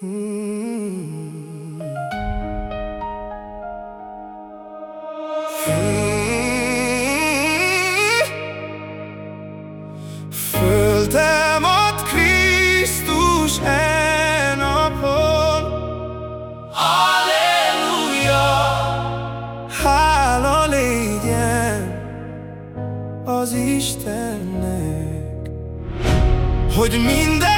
Mm. Földem Krisztus e napon Halleluja Hála légyen az Istennek Hogy minden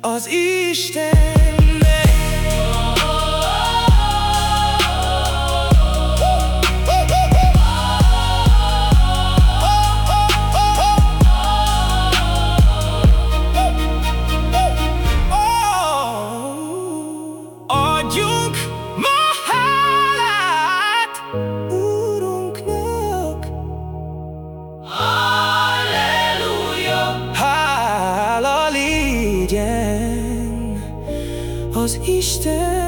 az Isten. İşte